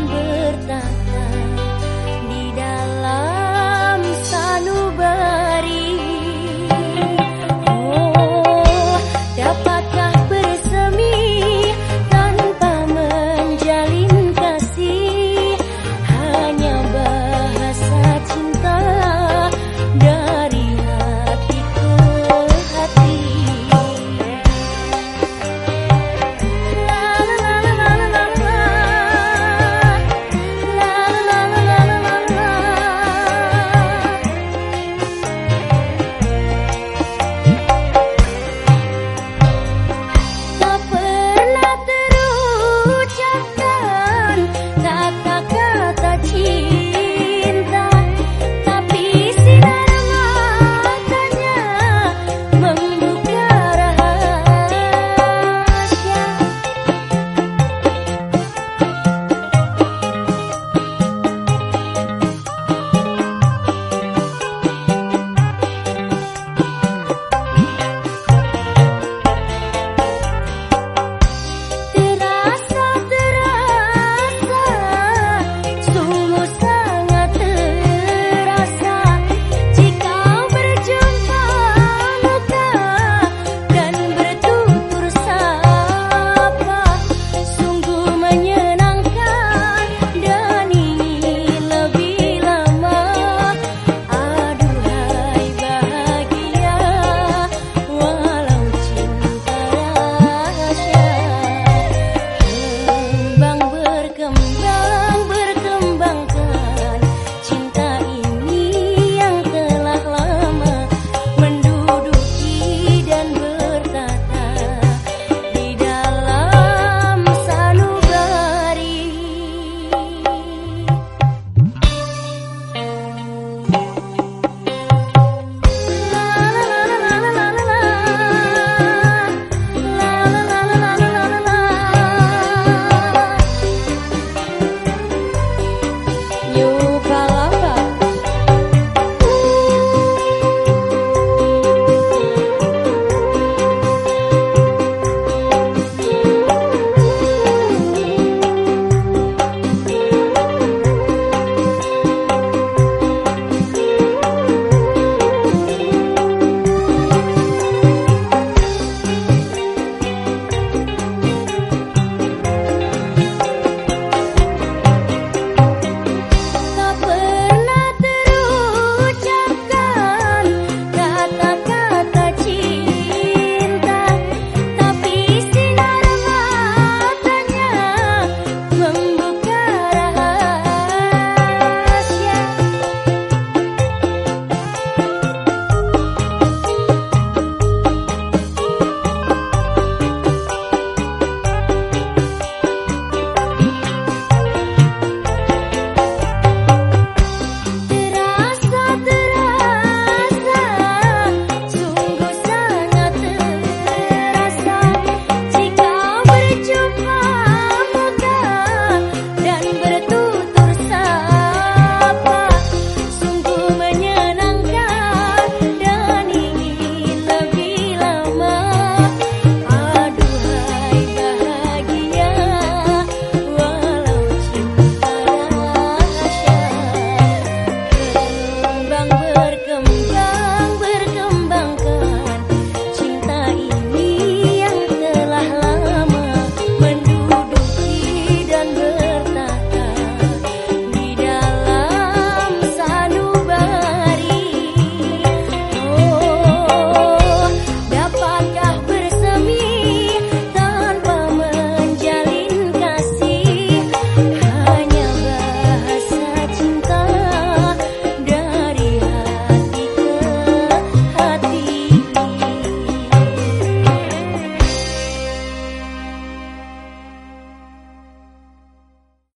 bertahta.